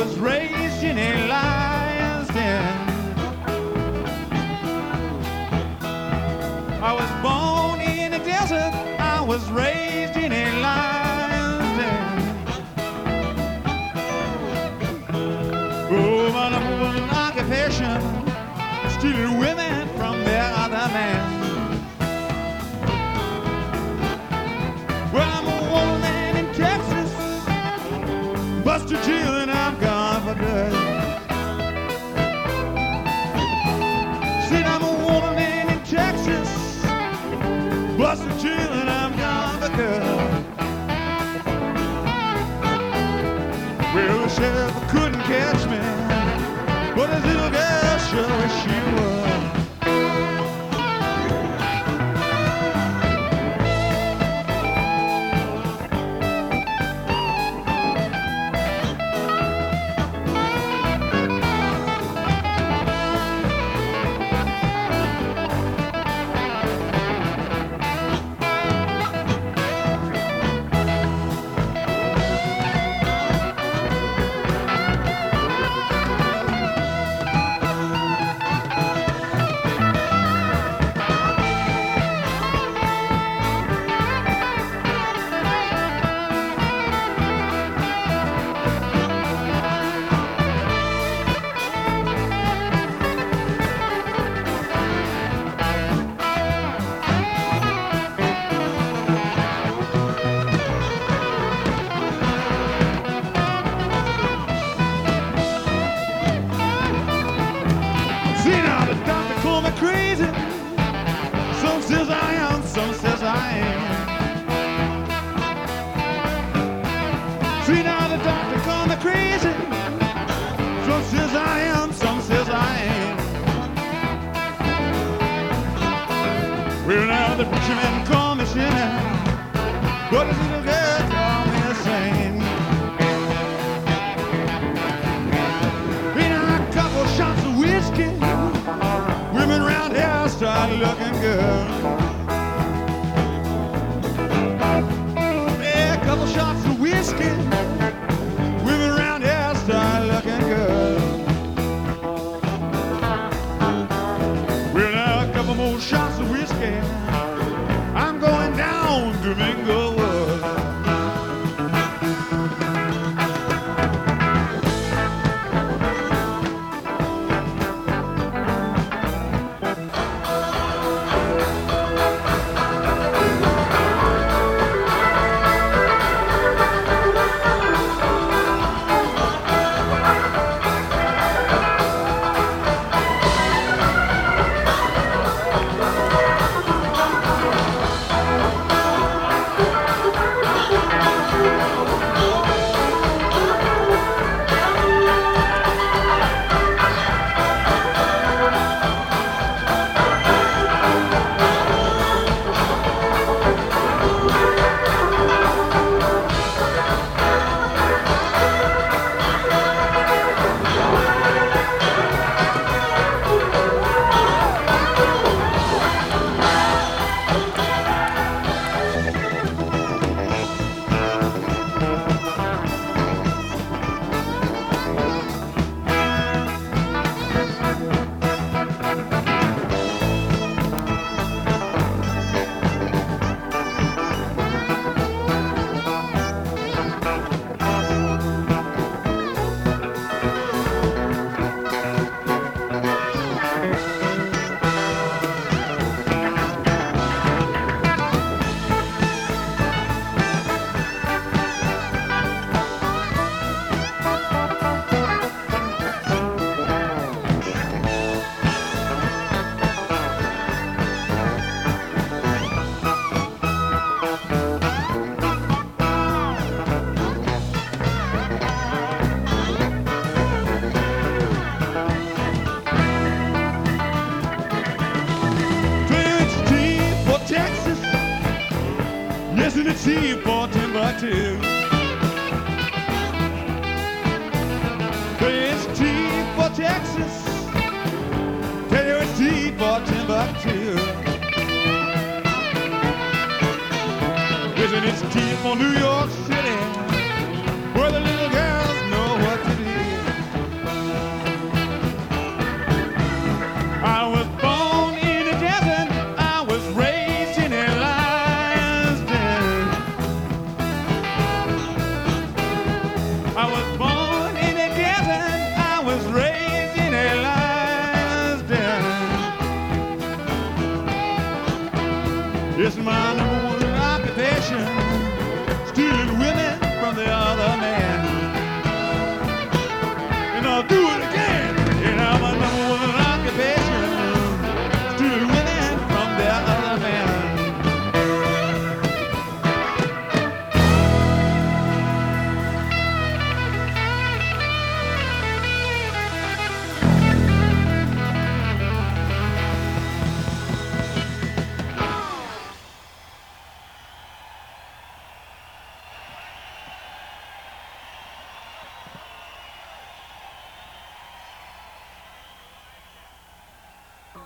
was raised in a lion's den. I was born in a desert. I was raised in a lion's den. Number one occupation, stealing women from their other men. The couldn't catch me, but his little a. A couple shots of whiskey. Women around here start looking good. Yeah, a couple shots of whiskey. To T for Timbuktu. It's T for Texas. Tell you it's T for Timbuktu. Listen, it's T for New York City.